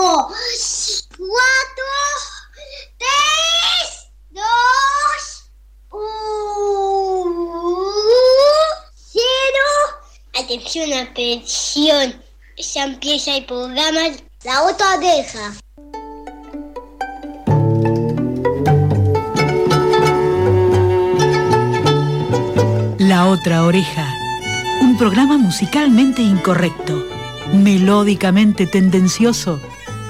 cinco, cuatro, tres, dos, uno, cero. Atención, atención. Ya empieza el programa La otra oreja. La otra oreja. Un programa musicalmente incorrecto, melódicamente tendencioso,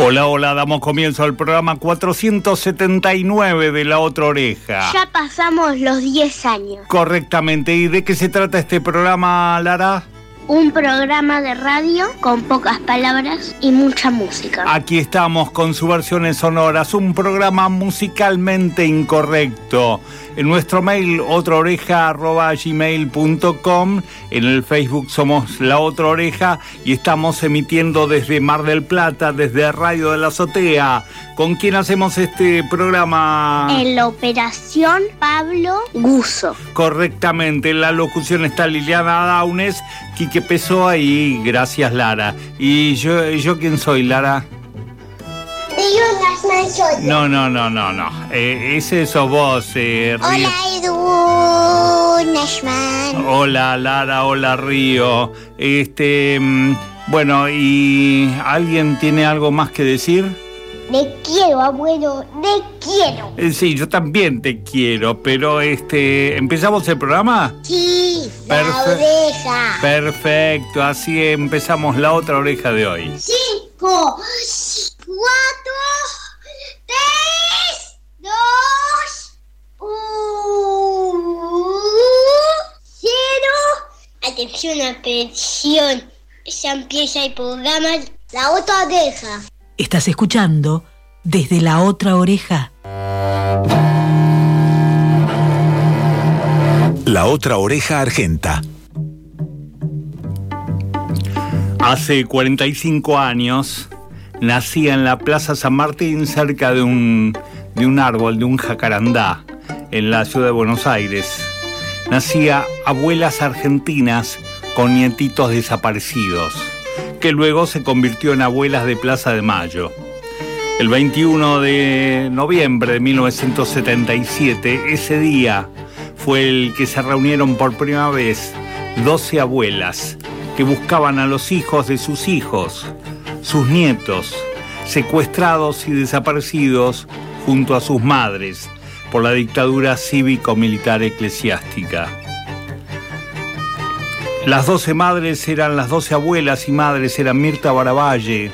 Hola, hola, damos comienzo al programa 479 de La Otra Oreja. Ya pasamos los 10 años. Correctamente, ¿y de qué se trata este programa, Lara? Un programa de radio con pocas palabras y mucha música. Aquí estamos con sus versiones sonoras, un programa musicalmente incorrecto. En nuestro mail, otraoreja.gmail.com. En el Facebook somos La Otra Oreja y estamos emitiendo desde Mar del Plata, desde Radio de la Azotea. ¿Con quién hacemos este programa? En la operación Pablo Guso. Correctamente, en la locución está Liliana Daunes, Quique Pessoa y gracias Lara. ¿Y yo, yo quién soy, Lara? No, no, no, no, no. Eh, ese sos vos, eh, Río. Hola, Edu Nashman. Hola, Lara, hola, Río. Este, mm, bueno, ¿y alguien tiene algo más que decir? Te quiero, abuelo, te quiero. Eh, sí, yo también te quiero, pero este, ¿empezamos el programa? Sí, la oreja. Perfecto, así empezamos la otra oreja de hoy. Cinco, cuatro, tres, dos, uno, cero. Atención, atención. Ya empieza el programa La otra oreja. Estás escuchando desde la otra oreja. La otra oreja argenta. Hace 45 años nacía en la Plaza San Martín cerca de un, de un árbol, de un jacarandá, en la ciudad de Buenos Aires. Nacía abuelas argentinas con nietitos desaparecidos, que luego se convirtió en abuelas de Plaza de Mayo. El 21 de noviembre de 1977, ese día fue el que se reunieron por primera vez 12 abuelas que buscaban a los hijos de sus hijos, sus nietos, secuestrados y desaparecidos junto a sus madres por la dictadura cívico-militar eclesiástica. Las doce madres eran las doce abuelas y madres eran Mirta Baravalle,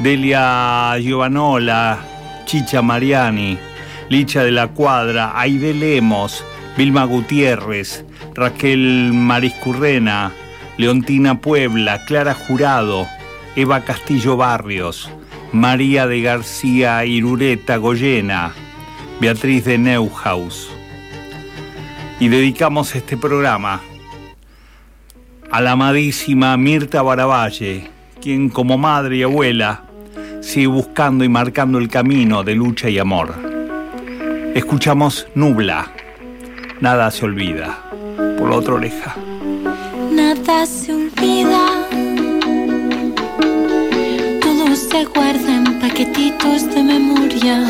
Delia Giovanola, Chicha Mariani, Licha de la Cuadra, Aide Lemos, Vilma Gutiérrez, Raquel Mariscurrena, Leontina Puebla, Clara Jurado, Eva Castillo Barrios, María de García Irureta Goyena, Beatriz de Neuhaus. Y dedicamos este programa a la amadísima Mirta Baravalle, quien como madre y abuela sigue buscando y marcando el camino de lucha y amor. Escuchamos Nubla, nada se olvida, por la otra oreja. Nada se olvida, todo se guarda en paquetitos de memoria,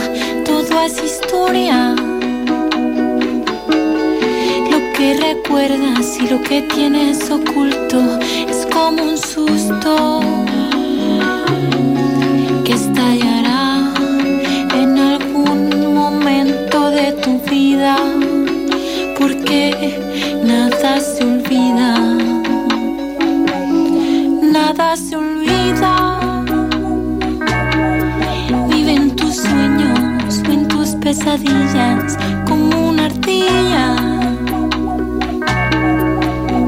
todo es historia. Lo que recuerdas y lo que tienes oculto es como un susto que estallará en algún momento de tu vida, porque nada se olvida, nada se olvida. Vive en tus sueños o en tus pesadillas como una ardilla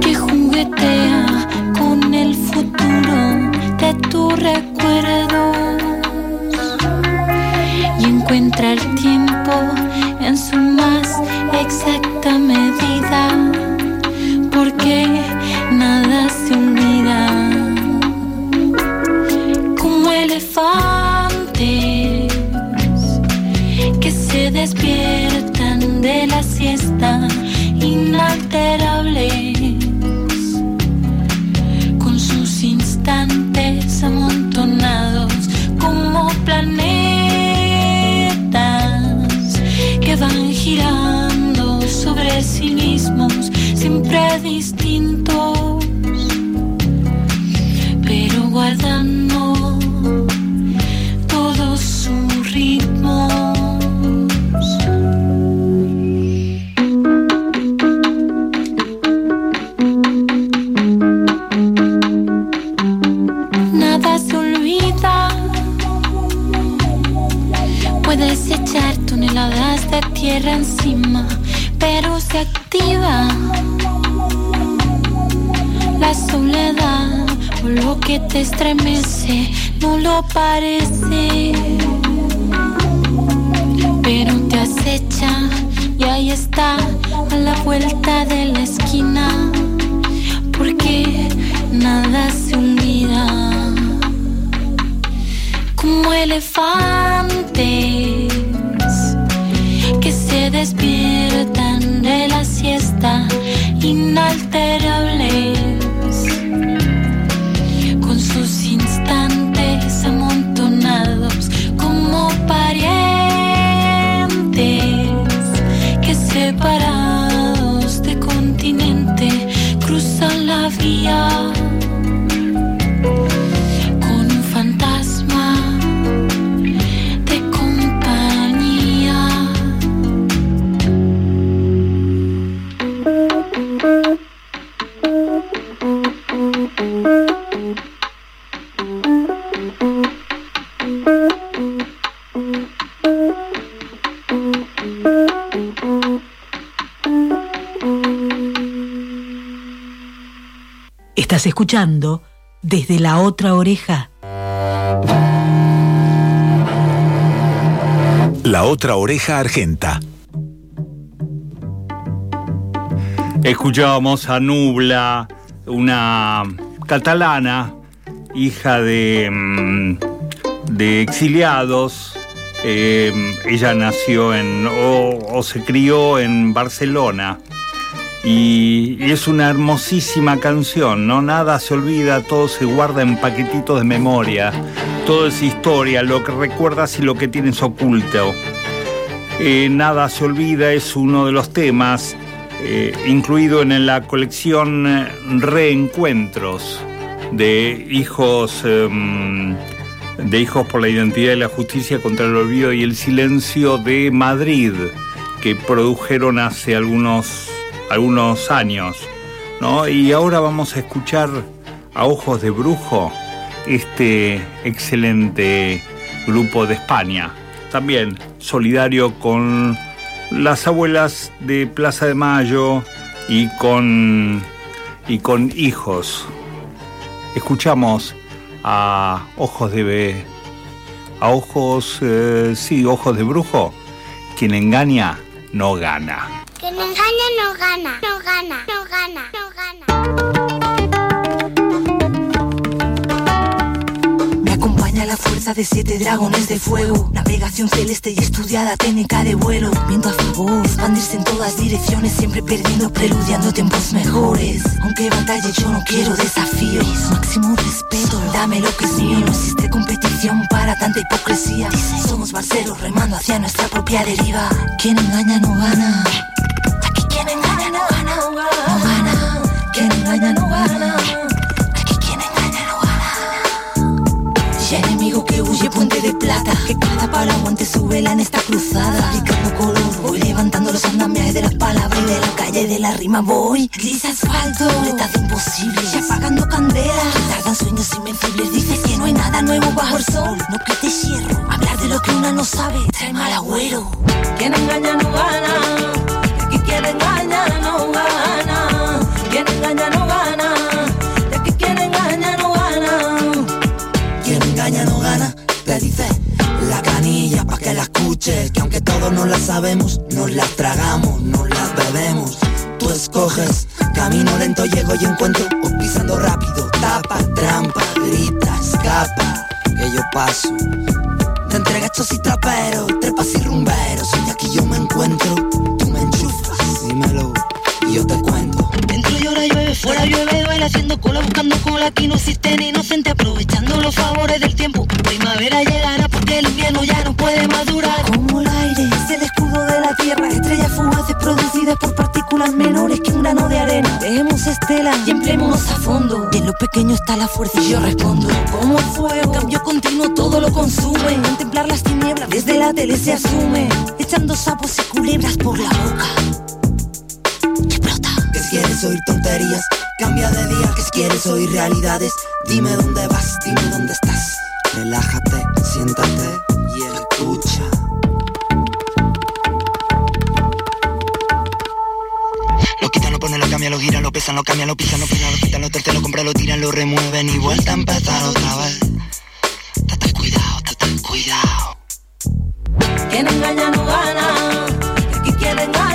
que juguetea con el futuro de tu recuerdo. Y encuentra el tiempo en su Estás escuchando desde la otra oreja. La otra oreja argenta. Escuchábamos a Nubla, una catalana, hija de, mm, de exiliados. Eh, ella nació en o, o se crió en Barcelona. Y, es una hermosísima canción, ¿no? Nada se olvida, todo se guarda en paquetitos de memoria. Todo es historia, lo que recuerdas y lo que tienes oculto. Eh, Nada se olvida es uno de los temas eh, incluido en la colección eh, Reencuentros de hijos em, de hijos por la identidad y la justicia contra el olvido y el silencio de Madrid que produjeron hace algunos algunos años, ¿no? Y ahora vamos a escuchar a Ojos de Brujo este excelente grupo de España, también solidario con las abuelas de Plaza de Mayo y con, y con hijos. Escuchamos a Ojos de... a Ojos... eh, sí, Ojos de Brujo. Quien engaña, no gana. Quien engaña no gana, no gana, no gana, no gana. Acompaña la fuerza de siete dragones de fuego. Navegación celeste y estudiada técnica de vuelo. Viento a favor, expandirse en todas direcciones, siempre perdiendo, preludiando tiempos mejores. Aunque batalle, yo no quiero desafíos. Máximo respeto, dame lo que es mío. No existe competición para tanta hipocresía. Somos barceros remando hacia nuestra propia deriva. Quien engaña no gana. Plata Que cada paraguante su vela en esta cruzada. Fabricando color Voy levantando los andamiajes de las palabras Y de la calle de la rima voy. Gris asfalto Letazo imposible Y apagando candelas Que tardan sueños invencibles Dices que no hay nada nuevo bajo el sol. No que te cierro Hablar de lo que una no sabe Trae mal agüero. Quien engaña no gana Aquí quien engaña. no te dice la canilla pa' que la escuche. escuches que aunque todos no las sabemos, nos las tragamos, nos las bebemos. Tú escoges, camino lento llego y encuentro, o pisando rápido, tapa, trampa, grita, escapa, que yo paso. Te entregas y traperos, trepas y rumberos, y aquí yo me encuentro, tú me enchufas, dímelo, y yo te cuento. Dentro llora llueve, duele haciendo cola, buscando cola, aquí no existen inocente, aprovechando los favores del tiempo. Primavera llegará porque el invierno ya no puede madurar. Como el aire, es el escudo de la tierra, estrellas fugaces producidas por partículas menores que un grano de arena. Dejemos estela y empleémonos a fondo. Y en lo pequeño está la fuerza y yo respondo. Como el fuego, cambio continuo todo lo consume. Contemplar las tinieblas desde la tele se asume. Echando sapos y culebras por la boca. Quieres oír tonterías, cambia de día. Que quieres oír realidades, dime dónde vas, dime dónde estás. Relájate, siéntate y escucha. Lo quitan, lo ponen, lo cambian, lo giran, lo pesan, lo cambian, lo pisan, lo pesan, lo quitan, lo terceros, lo compran, lo tiran, lo remueven y vuelta a empezar otra vez. Tata, cuidado, tata, cuidado. Quien engaña no gana, quien engaña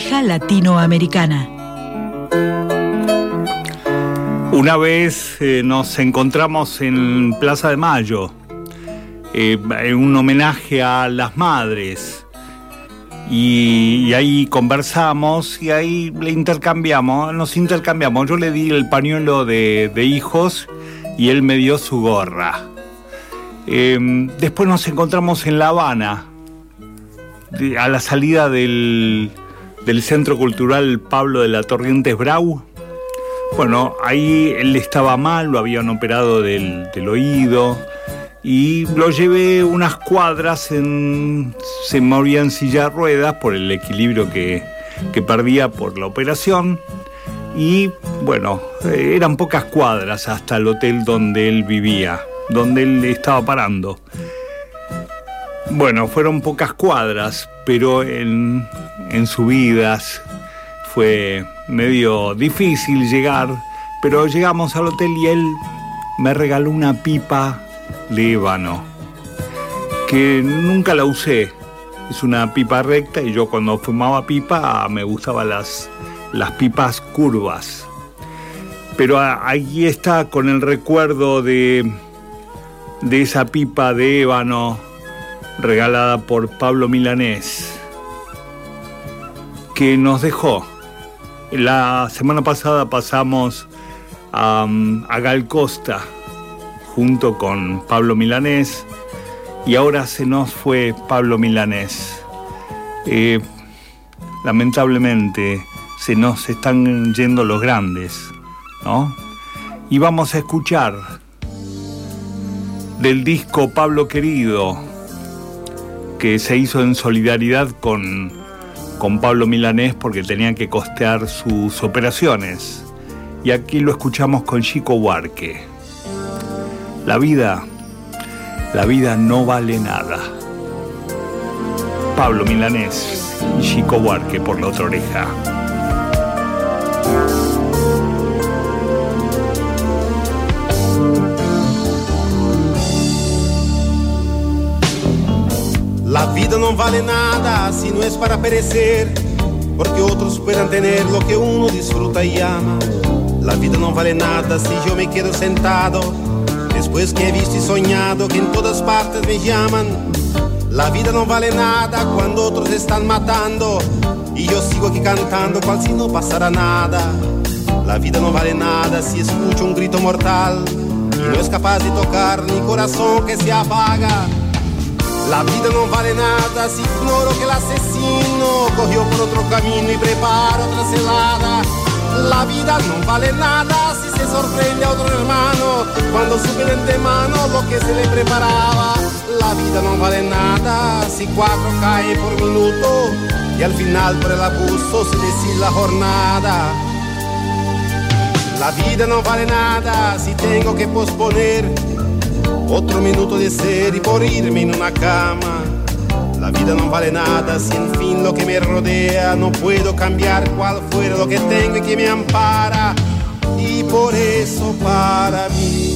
latinoamericana. Una vez eh, nos encontramos en Plaza de Mayo, eh, en un homenaje a las madres. Y, ahí conversamos y ahí le intercambiamos, nos intercambiamos. Yo le di el pañuelo de, hijos y él me dio su gorra. Eh, después nos encontramos en La Habana, a la salida del, del Centro Cultural Pablo de la Torrientes Brau. Bueno, ahí él estaba mal, lo habían operado del, oído y lo llevé unas cuadras, en, se movía en silla de ruedas por el equilibrio que, que perdía por la operación y bueno, eh, eran pocas cuadras hasta el hotel donde él vivía, donde él estaba parando. Bueno, fueron pocas cuadras, pero en, en subidas fue medio difícil llegar, pero llegamos al hotel y él me regaló una pipa de ébano, que nunca la usé. Es una pipa recta y yo cuando fumaba pipa me gustaban las, las pipas curvas. Pero ahí está con el recuerdo de, de esa pipa de ébano regalada por Pablo Milanés, que nos dejó. La semana pasada pasamos a, a Gal Costa junto con Pablo Milanés y ahora se nos fue Pablo Milanés. Eh, lamentablemente se nos están yendo los grandes, ¿no? Y vamos a escuchar del disco Pablo Querido, que se hizo en solidaridad con, con Pablo Milanés porque tenía que costear sus operaciones. Y aquí lo escuchamos con Chico Huarque. La vida, la vida no vale nada. Pablo Milanés y Chico Huarque por la otra oreja. La vida no vale nada si no es para perecer, porque otros puedan tener lo que uno disfruta y ama. La vida no vale nada si yo me quedo sentado, después que he visto y soñado que en todas partes me llaman. La vida no vale nada cuando otros están matando y yo sigo aquí cantando cual si no pasara nada. La vida no vale nada si escucho un grito mortal y no es capaz de tocar mi corazón que se apaga. La vida no vale nada si ignoro que el asesino cogió por otro camino y prepara otra celada. La vida no vale nada si se sorprende a otro hermano cuando supe de antemano lo que se le preparaba. La vida no vale nada si cuatro cae por minuto y al final por el abuso se decide la jornada. La vida no vale nada si tengo que posponer otro minuto de ser y morirme en una cama. La vida no vale nada si en fin lo que me rodea no puedo cambiar cual fuera lo que tengo y que me ampara. Y por eso para mí.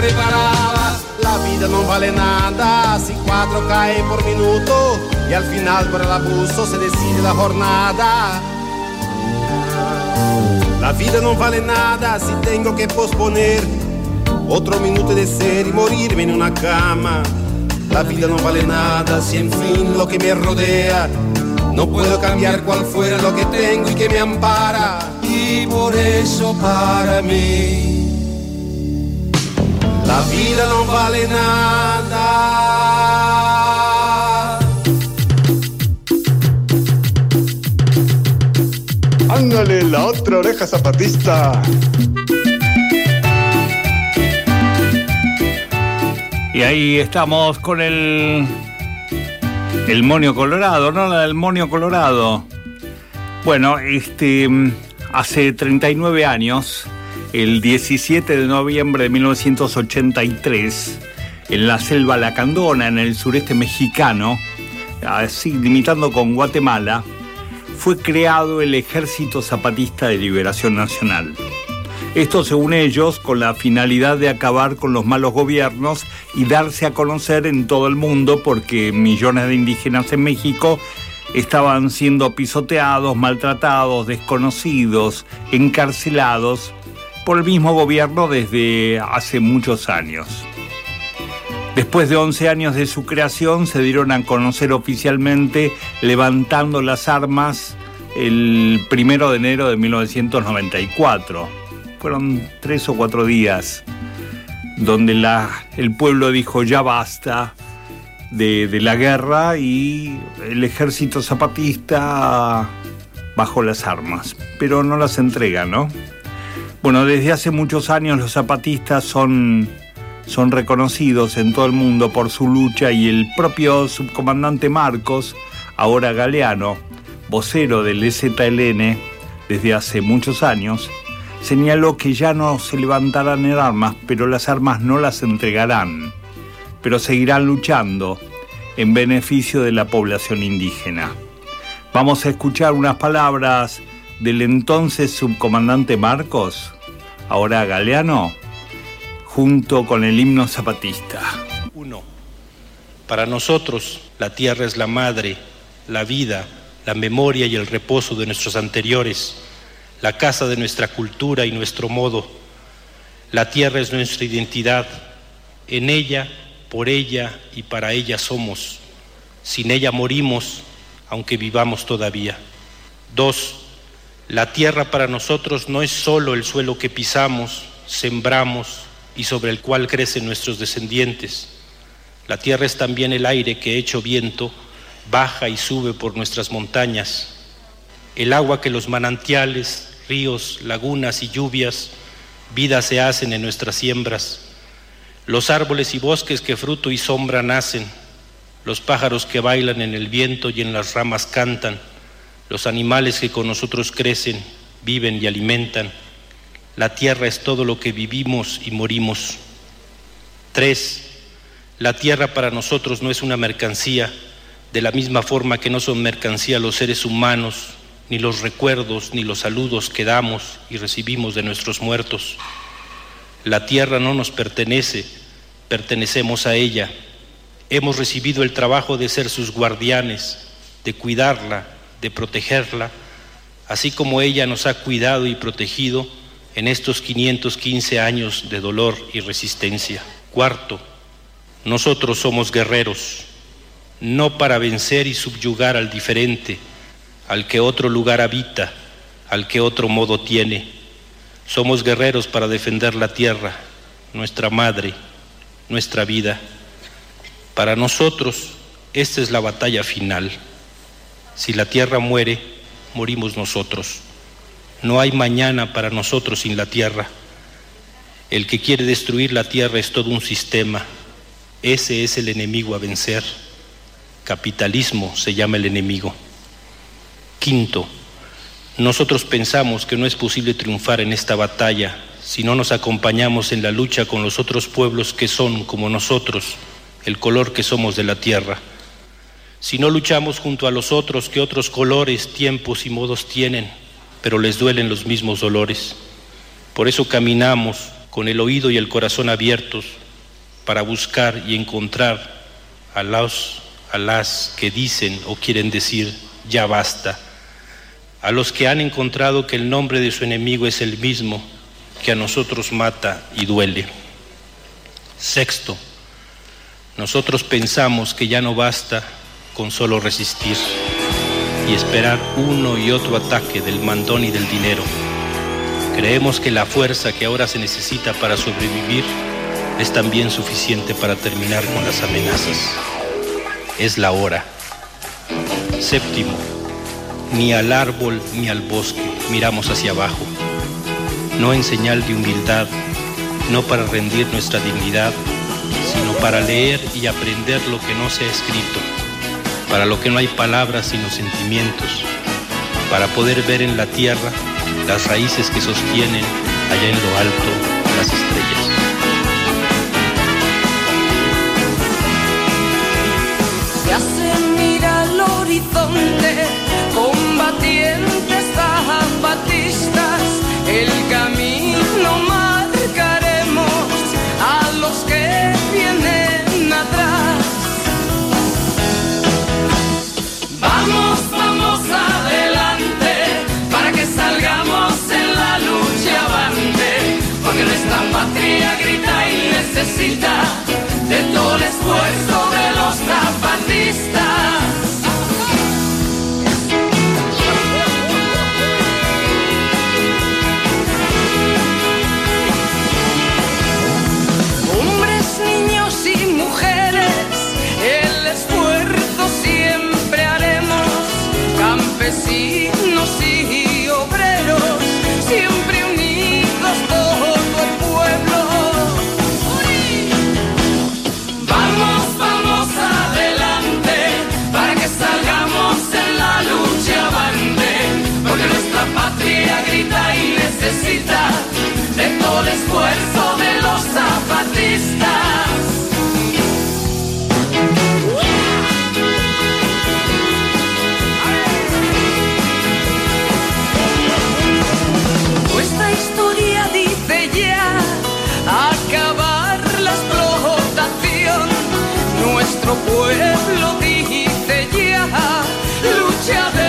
Que se le preparaba. La vida no vale nada si cuatro caen por minuto y al final por el abuso se decide la jornada. La vida no vale nada si tengo que posponer otro minuto de ser y morirme en una cama. La vida no vale nada si en fin lo que me rodea no puedo cambiar cual fuera lo que tengo y que me ampara. Y por eso para mí la vida no vale nada. Ándale, la otra oreja zapatista. Y ahí estamos con el. El monio colorado, ¿no? La del monio colorado. Bueno, este. Hace 39 años, el 17 de noviembre de 1983, en la selva Lacandona, en el sureste mexicano, así limitando con Guatemala, fue creado el Ejército Zapatista de Liberación Nacional. Esto, según ellos, con la finalidad de acabar con los malos gobiernos y darse a conocer en todo el mundo porque millones de indígenas en México estaban siendo pisoteados, maltratados, desconocidos, encarcelados por el mismo gobierno desde hace muchos años. Después de 11 años de su creación se dieron a conocer oficialmente levantando las armas el primero de enero de 1994. Fueron tres o cuatro días donde la, el pueblo dijo ya basta de, de la guerra y el ejército zapatista bajó las armas, pero no las entrega, ¿no? Bueno, desde hace muchos años los zapatistas son, son reconocidos en todo el mundo por su lucha y el propio subcomandante Marcos, ahora Galeano, vocero del EZLN desde hace muchos años, señaló que ya no se levantarán en armas, pero las armas no las entregarán, pero seguirán luchando en beneficio de la población indígena. Vamos a escuchar unas palabras del entonces subcomandante Marcos, ahora Galeano, junto con el himno zapatista. Uno, para nosotros la tierra es la madre, la vida, la memoria y el reposo de nuestros anteriores, la casa de nuestra cultura y nuestro modo. La tierra es nuestra identidad. En ella, por ella y para ella somos. Sin ella morimos, aunque vivamos todavía. Dos, la tierra para nosotros no es solo el suelo que pisamos, sembramos y sobre el cual crecen nuestros descendientes. La tierra es también el aire que, hecho viento, baja y sube por nuestras montañas, el agua que los manantiales, ríos, lagunas y lluvias, vida se hacen en nuestras siembras, los árboles y bosques que fruto y sombra nacen, los pájaros que bailan en el viento y en las ramas cantan, los animales que con nosotros crecen, viven y alimentan. La tierra es todo lo que vivimos y morimos. Tres, la tierra para nosotros no es una mercancía, de la misma forma que no son mercancía los seres humanos, ni los recuerdos, ni los saludos que damos y recibimos de nuestros muertos. La tierra no nos pertenece, pertenecemos a ella. Hemos recibido el trabajo de ser sus guardianes, de cuidarla, de protegerla, así como ella nos ha cuidado y protegido en estos 515 años de dolor y resistencia. Cuarto, nosotros somos guerreros, no para vencer y subyugar al diferente, al que otro lugar habita, al que otro modo tiene. Somos guerreros para defender la tierra, nuestra madre, nuestra vida. Para nosotros, esta es la batalla final. Si la tierra muere, morimos nosotros. No hay mañana para nosotros sin la tierra. El que quiere destruir la tierra es todo un sistema. Ese es el enemigo a vencer. Capitalismo se llama el enemigo. Quinto, nosotros pensamos que no es posible triunfar en esta batalla si no nos acompañamos en la lucha con los otros pueblos que son, como nosotros, el color que somos de la tierra. Si no luchamos junto a los otros que otros colores, tiempos y modos tienen, pero les duelen los mismos dolores. Por eso caminamos con el oído y el corazón abiertos para buscar y encontrar a los, a las que dicen o quieren decir ya basta, a los que han encontrado que el nombre de su enemigo es el mismo que a nosotros mata y duele. Sexto, nosotros pensamos que ya no basta con solo resistir y esperar uno y otro ataque del mandón y del dinero. Creemos que la fuerza que ahora se necesita para sobrevivir es también suficiente para terminar con las amenazas. Es la hora. Séptimo, ni al árbol ni al bosque miramos hacia abajo, no en señal de humildad, no para rendir nuestra dignidad, sino para leer y aprender lo que no se ha escrito, para lo que no hay palabras sino sentimientos, para poder ver en la tierra las raíces que sostienen allá en lo alto las estrellas. Se mira al horizonte, combatientes el camino de todo el esfuerzo de los zapatistas. Pueblo dice ya lucha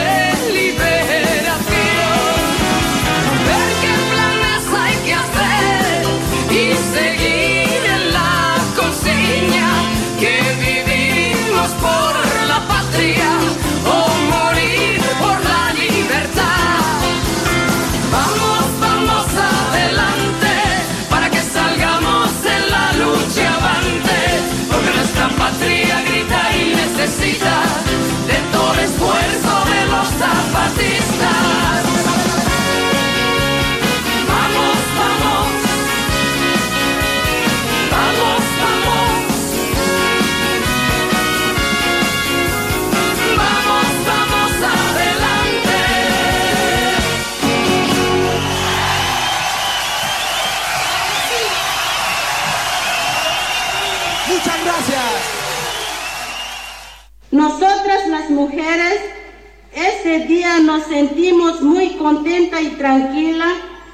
sentimos muy contenta y tranquila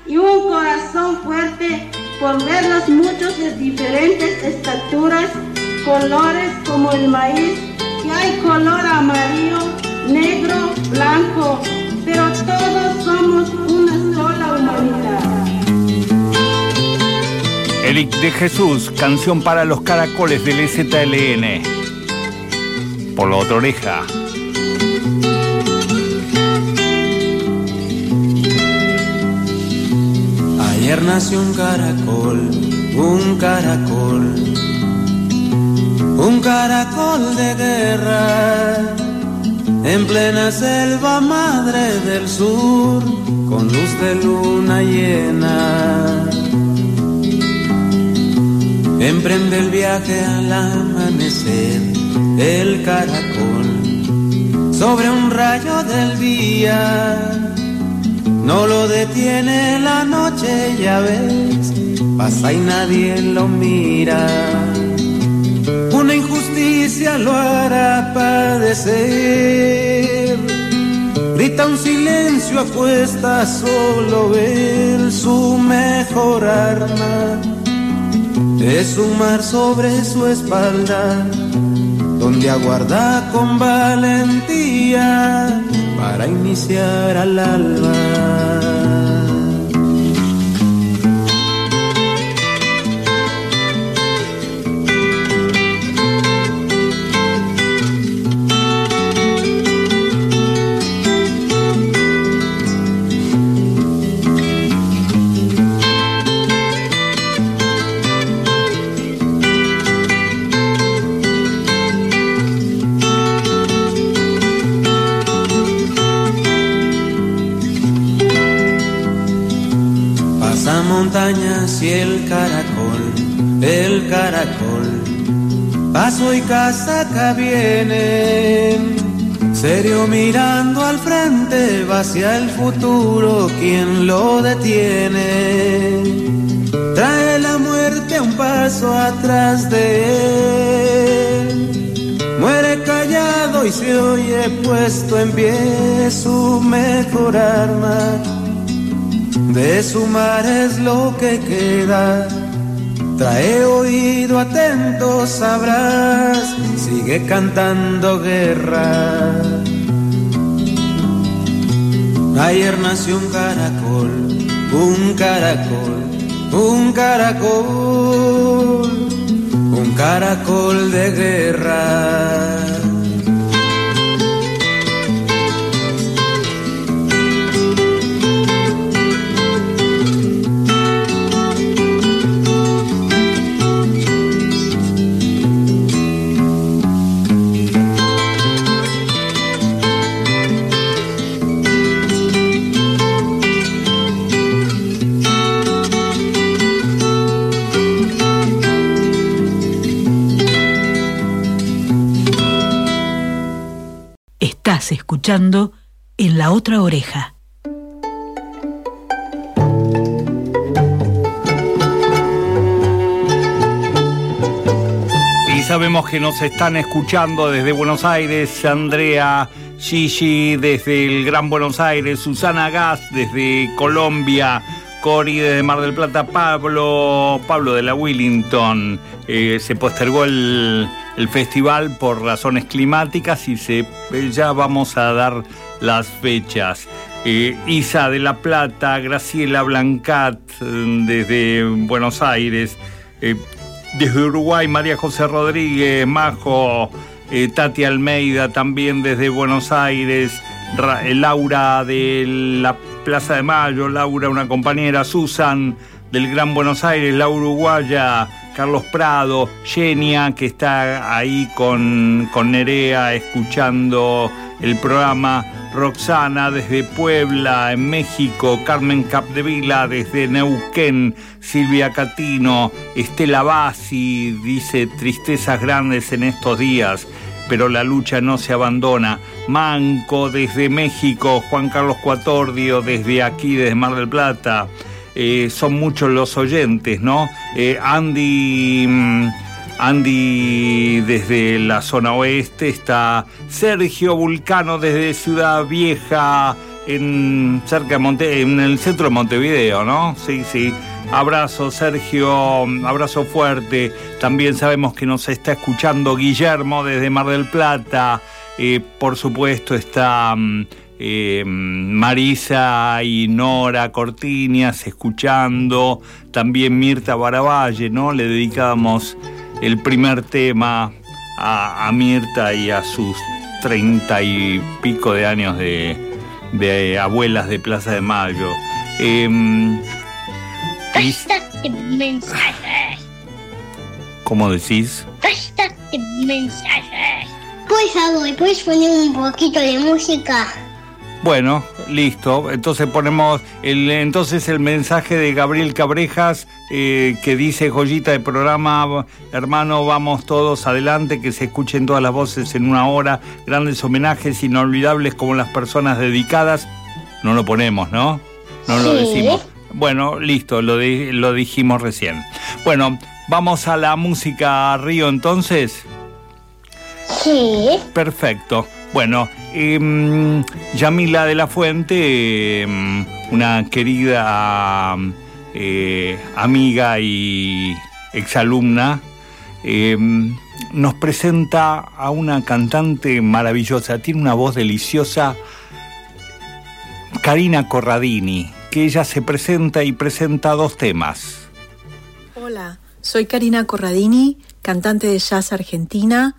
y un corazón fuerte por verlos muchos de diferentes estaturas, colores como el maíz, que hay color amarillo, negro, blanco, pero todos somos una sola humanidad. Eric de Jesús, canción para los caracoles del ZLN. Por la otra oreja. Ayer nació un caracol, un caracol, un caracol de guerra, en plena selva madre del sur, con luz de luna llena. Emprende el viaje al amanecer, el caracol, sobre un rayo del día no lo detiene la noche, ya ves, pasa y nadie lo mira. Una injusticia lo hará padecer. Grita un silencio apuesta solo ver su mejor arma. Es un mar sobre su espalda, donde aguarda con valentía para iniciar al alba. Montañas y el caracol, el caracol, paso y casaca vienen, serio mirando al frente, va hacia el futuro, quien lo detiene? Trae la muerte un paso atrás de él, muere callado y se oye puesto en pie su mejor arma de su mar es lo que queda. Trae oído atento, sabrás, sigue cantando guerra. Ayer nació un caracol, un caracol, un caracol, un caracol de guerra. En la otra oreja. Y sabemos que nos están escuchando desde Buenos Aires, Andrea Gigi desde el Gran Buenos Aires, Susana Gas desde Colombia, Cori desde Mar del Plata, Pablo, Pablo de la Willington. Eh, se postergó el, el festival por razones climáticas y se, eh, ya vamos a dar las fechas. Eh, Isa de la Plata, Graciela Blancat eh, desde Buenos Aires, eh, desde Uruguay María José Rodríguez, Majo, eh, Tati Almeida también desde Buenos Aires, Ra- Laura de la Plaza de Mayo, Laura una compañera, Susan del Gran Buenos Aires, la uruguaya, Carlos Prado, Genia que está ahí con, con Nerea escuchando el programa, Roxana desde Puebla, en México, Carmen Capdevila desde Neuquén, Silvia Catino, Estela Bassi dice tristezas grandes en estos días, pero la lucha no se abandona. Manco desde México, Juan Carlos Cuatordio desde aquí, desde Mar del Plata. Eh, son muchos los oyentes, ¿no? Eh, Andy, mm, Andy desde la zona oeste, está Sergio Vulcano desde Ciudad Vieja, en, cerca Monte, en el centro de Montevideo, ¿no? Sí, sí. Abrazo, Sergio, abrazo fuerte. También sabemos que nos está escuchando Guillermo desde Mar del Plata. Eh, por supuesto está mm, eh, Marisa y Nora Cortiñas escuchando. También Mirta Baravalle, ¿no? Le dedicamos el primer tema a, a Mirta y a sus treinta y pico de años de, de abuelas de Plaza de Mayo. Em, Basta de mensajes. ¿Cómo decís? Basta de mensajes. Por favor, ¿puedes poner un poquito de música? Bueno, listo. Entonces ponemos el, entonces el mensaje de Gabriel Cabrejas eh, que dice joyita de programa, hermano, vamos todos adelante, que se escuchen todas las voces en una hora, grandes homenajes inolvidables como las personas dedicadas. No lo ponemos, ¿no? No lo decimos. Bueno, listo, lo, lo dijimos recién. Bueno, vamos a la música Río entonces. Sí. Perfecto. Bueno, em, Yamila de la Fuente, em, una querida eh, amiga y exalumna, em, nos presenta a una cantante maravillosa, tiene una voz deliciosa, Karina Corradini, que ella se presenta y presenta dos temas. Hola, soy Karina Corradini, cantante de jazz argentina.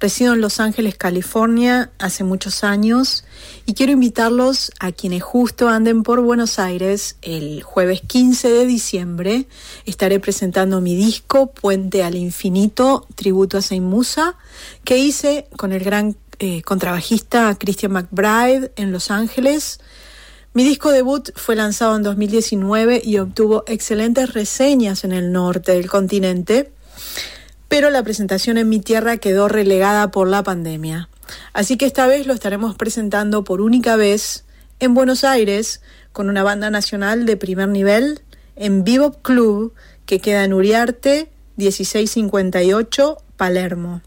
Resido en Los Ángeles, California, hace muchos años y quiero invitarlos a quienes justo anden por Buenos Aires el jueves 15 de diciembre. Estaré presentando mi disco Puente al Infinito, tributo a Saint Musa, que hice con el gran eh, contrabajista Christian McBride en Los Ángeles. Mi disco debut fue lanzado en 2019 y obtuvo excelentes reseñas en el norte del continente, pero la presentación en mi tierra quedó relegada por la pandemia. Así que esta vez lo estaremos presentando por única vez en Buenos Aires con una banda nacional de primer nivel en Vivo Club que queda en Uriarte 1658 Palermo.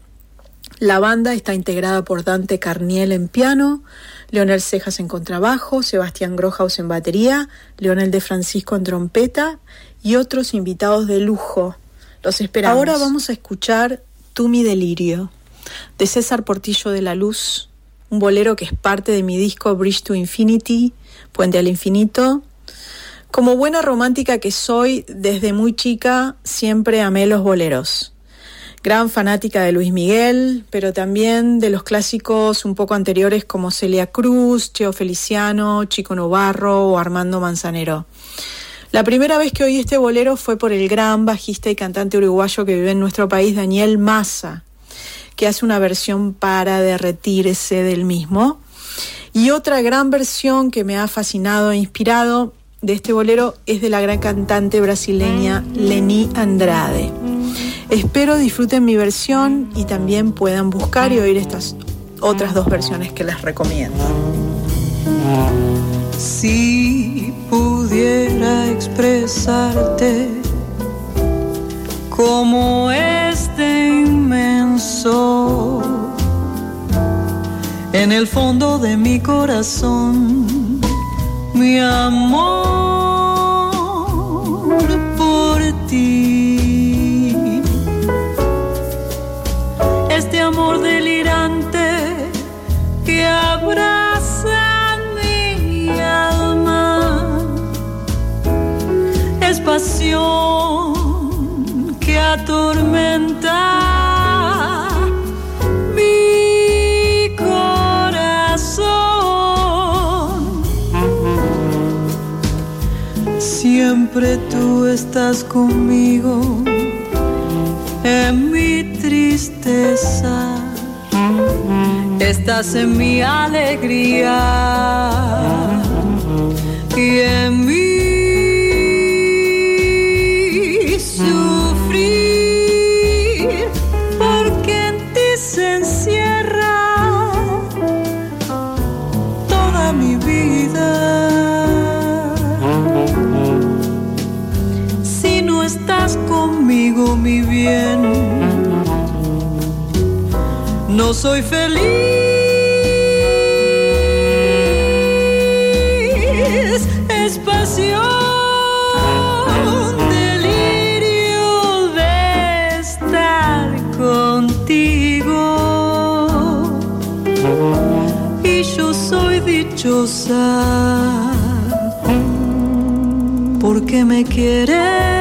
La banda está integrada por Dante Carniel en piano, Leonel Cejas en contrabajo, Sebastián Grohaus en batería, Leonel de Francisco en trompeta y otros invitados de lujo. Los esperamos. Ahora vamos a escuchar Tú mi delirio, de César Portillo de la Luz, un bolero que es parte de mi disco Bridge to Infinity, Puente al Infinito. Como buena romántica que soy, desde muy chica siempre amé los boleros gran fanática de Luis Miguel, pero también de los clásicos un poco anteriores como Celia Cruz, Cheo Feliciano, Chico Novarro o Armando Manzanero. La primera vez que oí este bolero fue por el gran bajista y cantante uruguayo que vive en nuestro país, Daniel Massa, que hace una versión para derretirse del mismo. Y otra gran versión que me ha fascinado e inspirado de este bolero es de la gran cantante brasileña Leni Andrade. Espero disfruten mi versión y también puedan buscar y oír estas otras dos versiones que les recomiendo. Si pudiera expresarte como este inmenso en el fondo de mi corazón, mi amor por ti. Que atormenta mi corazón. Siempre tú estás conmigo en mi tristeza. Estás en mi alegría y en mi Si no estás conmigo, mi bien, no soy feliz. Porque me quieres.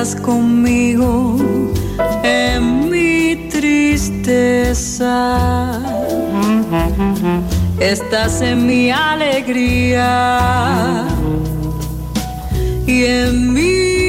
Estás conmigo en mi tristeza. Estás en mi alegría y en mi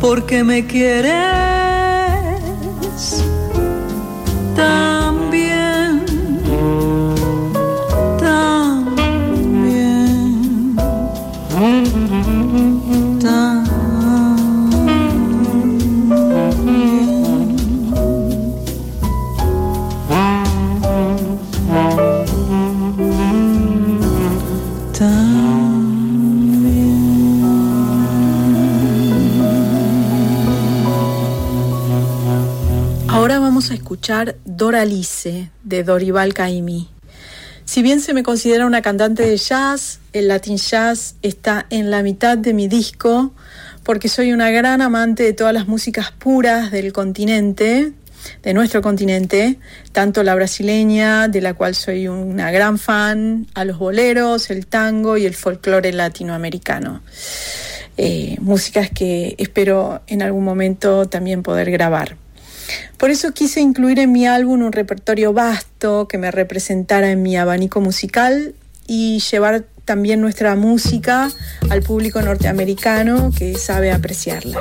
porque me quieres escuchar Doralice de Dorival Caymmi. Si bien se me considera una cantante de jazz, el Latin Jazz está en la mitad de mi disco porque soy una gran amante de todas las músicas puras del continente, de nuestro continente, tanto la brasileña, de la cual soy una gran fan, a los boleros, el tango y el folclore latinoamericano. Eh, músicas que espero en algún momento también poder grabar. Por eso quise incluir en mi álbum un repertorio vasto que me representara en mi abanico musical y llevar también nuestra música al público norteamericano que sabe apreciarla.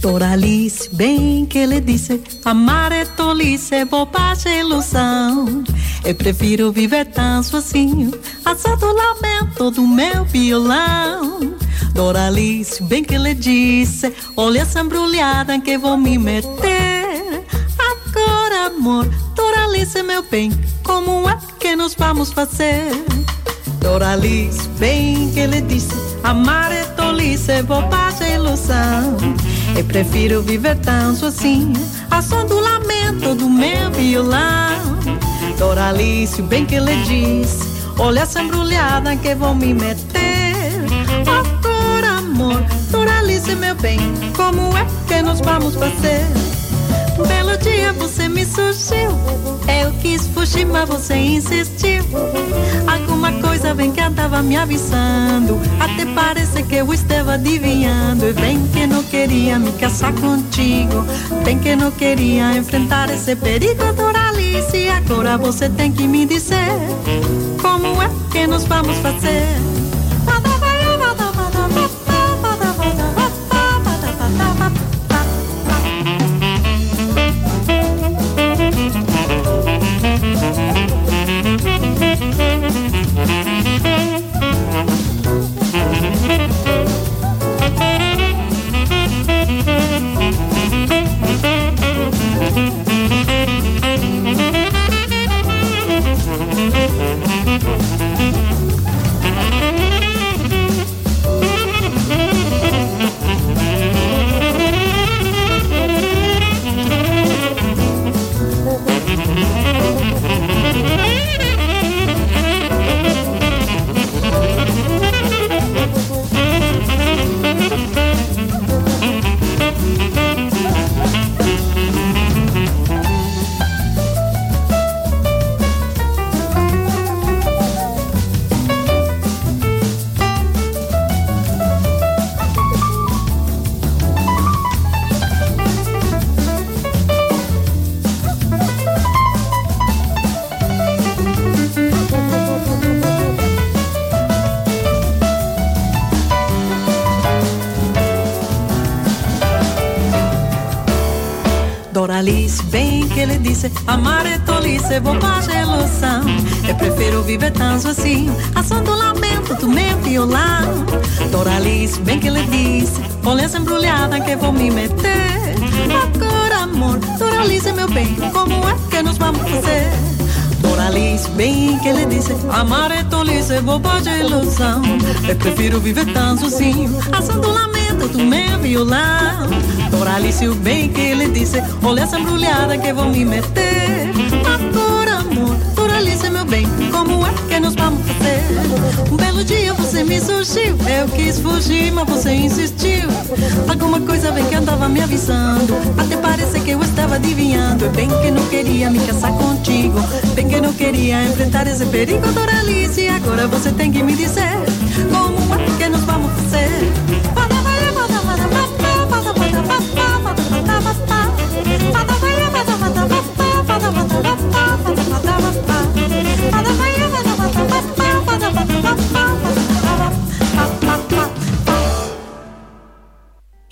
Doralice, bem que ele disse Amar é tolice, bobagem, ilusão. Eu prefiro viver tão sozinho Assado o lamento do meu violão. Doralice, bem que ele disse Olha essa embrulhada que vou me meter. Agora, amor, Doralice, meu bem Como é que nós vamos fazer? Doralice, bem que ele disse Amar é tolice, bobagem, ilusão Eu prefiro viver tão sozinho A som do lamento do meu violão Doralice, bem que ele disse Olha essa embrulhada que vou me meter Agora, amor, Doralice, meu bem Como é que nós vamos fazer? Belo dia você me surgiu. Eu quis fugir, mas você insistiu. Alguma coisa bem que andava me avisando. Até parece que eu estava adivinhando. E bem que não queria me casar contigo. Bem que não queria enfrentar esse perigo Doralice Agora você tem que me dizer Como é que nós vamos fazer? É bobagem, é ilusão Eu prefiro viver tão sozinho Assando lamento do meu violão Doralice, bem que ele disse Olha essa embrulhada que vou me meter. Agora amor, Doralice meu bem Como é que nos vamos fazer? Doralice, bem que ele disse Amar é tolice, é bobagem, é ilusão Eu prefiro viver tão sozinho Assando lamento do meu violão Doralice, o bem que ele disse Olha essa embrulhada que vou me meter. Agora Doralice meu bem Como é que nos vamos fazer? Um belo dia você me surgiu Eu quis fugir, mas você insistiu Alguma coisa bem que andava me avisando Até parece que eu estava adivinhando Bem que não queria me casar contigo Bem que não queria enfrentar esse perigo Doralice, agora você tem que me dizer Como é que nos vamos fazer?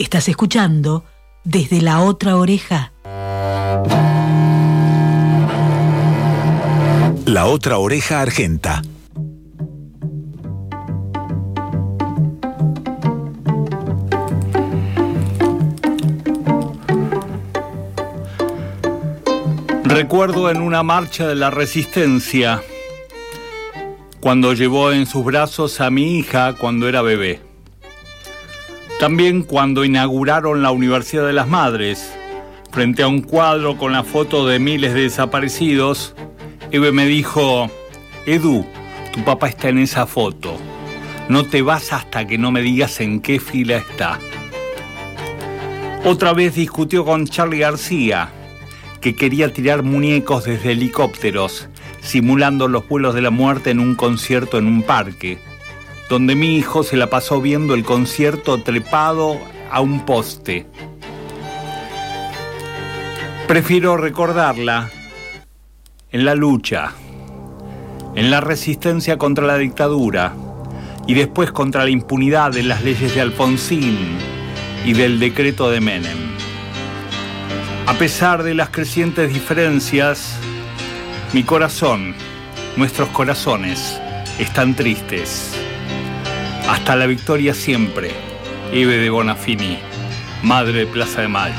Estás escuchando desde la otra oreja. La otra oreja argenta. Recuerdo en una marcha de la resistencia, cuando llevó en sus brazos a mi hija cuando era bebé. También cuando inauguraron la Universidad de las Madres, frente a un cuadro con la foto de miles de desaparecidos, Eve me dijo, Edu, tu papá está en esa foto. No te vas hasta que no me digas en qué fila está. Otra vez discutió con Charlie García, que quería tirar muñecos desde helicópteros, simulando los vuelos de la muerte en un concierto en un parque, donde mi hijo se la pasó viendo el concierto trepado a un poste. Prefiero recordarla en la lucha, en la resistencia contra la dictadura y después contra la impunidad de las leyes de Alfonsín y del decreto de Menem. A pesar de las crecientes diferencias, mi corazón, nuestros corazones, están tristes. Hasta la victoria siempre, Eve de Bonafini, madre de Plaza de Mayo.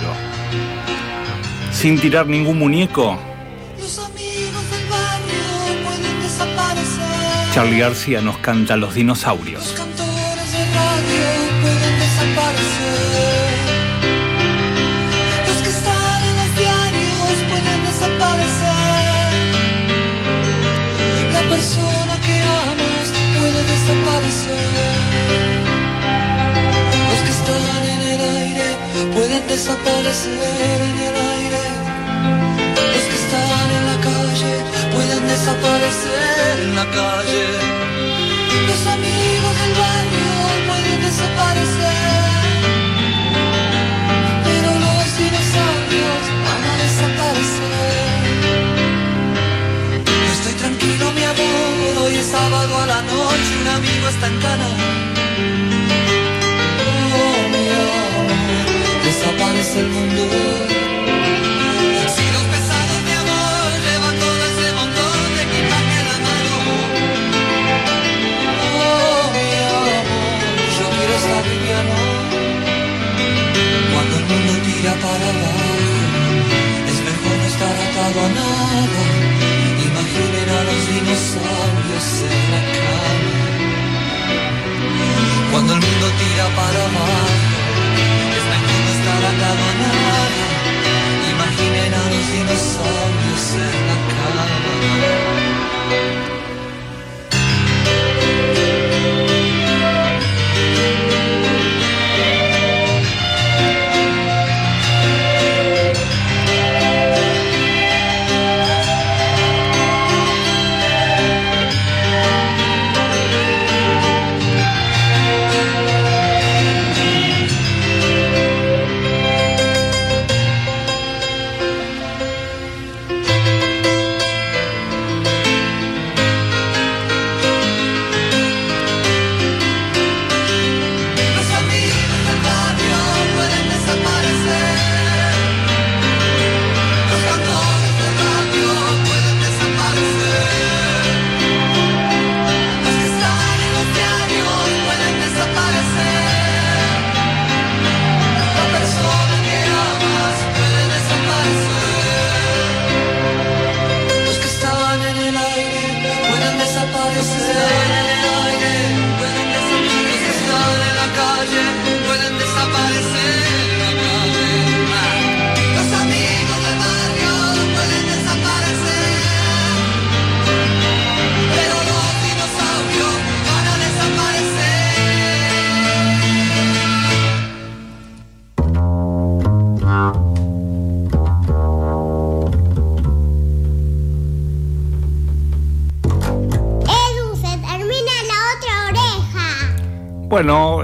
Sin tirar ningún muñeco. Charlie García nos canta Los dinosaurios. Desaparecer en el aire. Los que están en la calle pueden desaparecer en la calle. Los amigos del barrio pueden desaparecer. Pero los dinosaurios van a desaparecer. Estoy tranquilo, mi amor. Hoy es sábado a la noche. Un amigo está en cana. El mundo. Si los pesados, mi amor, llevan todo ese montón de equipaje en la mano. Oh, mi amor, yo quiero estar liviano. Cuando el mundo tira para abajo, es mejor no estar atado a nada. Imaginen a los dinosaurios en la cama. Cuando el mundo tira para abajo, no estar atado a nada. Imaginen a los dinosaurios en la cama.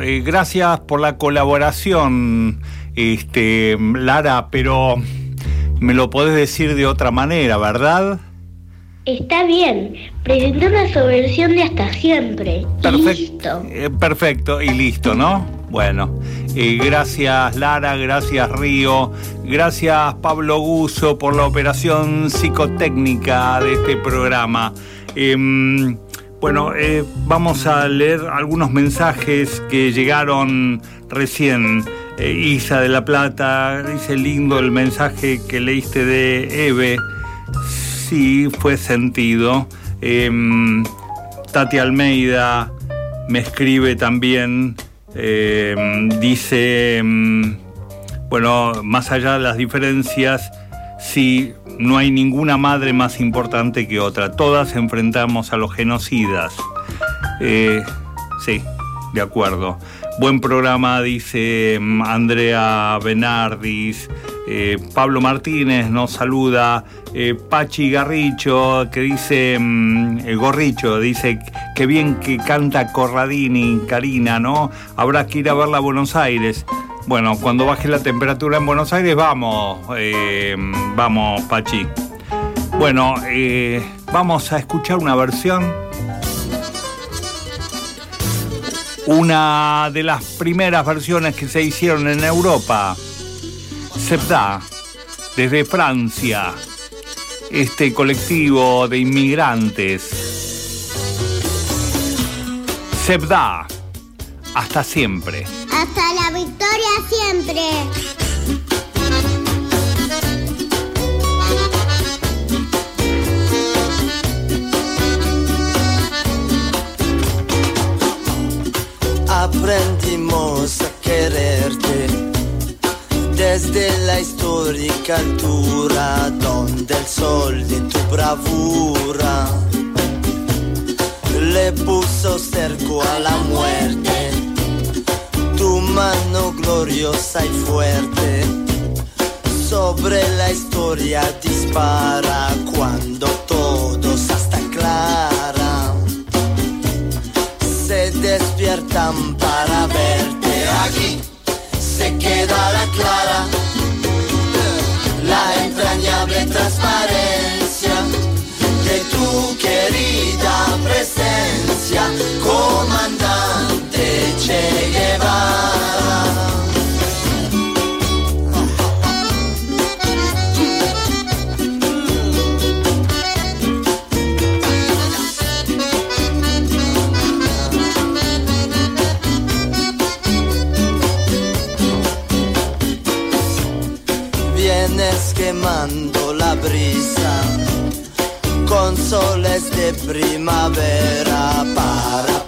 Eh, gracias por la colaboración, este, Lara, pero me lo podés decir de otra manera, ¿verdad? Está bien, presenta una subversión de hasta siempre. Y listo. Eh, perfecto, y listo, ¿no? Bueno, eh, gracias Lara, gracias Río, gracias Pablo Guso por la operación psicotécnica de este programa. Em, bueno, eh, vamos a leer algunos mensajes que llegaron recién. Eh, Isa de la Plata, dice lindo el mensaje que leíste de Eve. Sí, fue sentido. Em, Tati Almeida me escribe también, em, dice, em, bueno, más allá de las diferencias, sí, no hay ninguna madre más importante que otra. Todas enfrentamos a los genocidas. Eh, sí, de acuerdo. Buen programa, dice mm, Andrea Benardis. Eh, Pablo Martínez nos saluda. Eh, Pachi Garricho, que dice, eh, Gorricho, dice, que bien que canta Corradini, Karina, ¿no? Habrá que ir a verla a Buenos Aires. Bueno, cuando baje la temperatura en Buenos Aires, vamos, eh, vamos, Pachi. Bueno, eh, vamos a escuchar una versión. Una de las primeras versiones que se hicieron en Europa. Sepda, desde Francia. Este colectivo de inmigrantes. Sepda, hasta siempre. Siempre. Aprendimos a quererte desde la histórica altura donde el sol de tu bravura le puso cerco a la muerte. Mano gloriosa y fuerte. Sobre la historia dispara cuando todos hasta clara. Se despiertan para verte aquí. Se queda la clara, la entrañable transparencia de tu querida presencia, soles de primavera para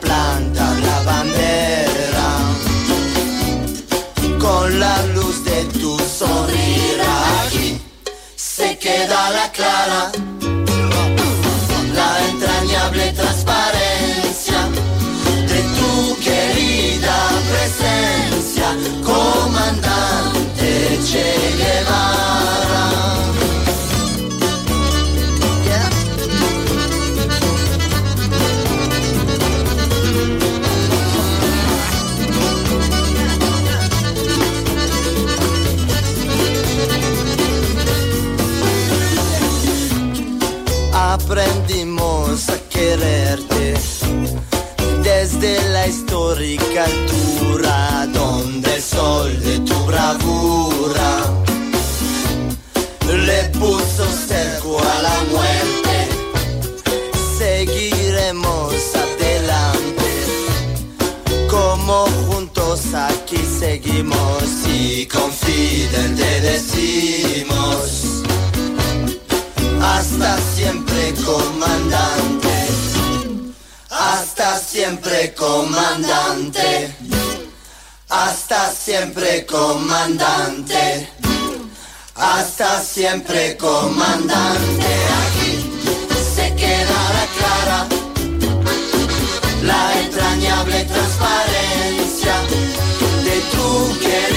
confiden te decimos hasta siempre comandante, hasta siempre comandante, hasta siempre comandante, hasta siempre comandante. Aquí se quedará clara la entrañable transparencia de tu querida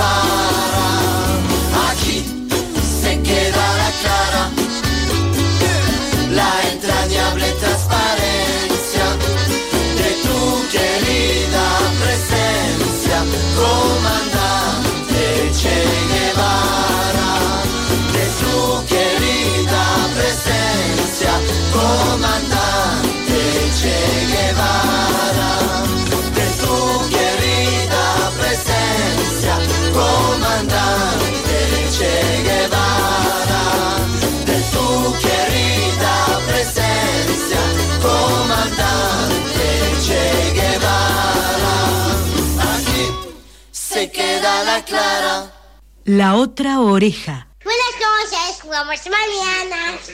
comandante. queda la clara. La otra oreja. Buenas noches, jugamos mañana.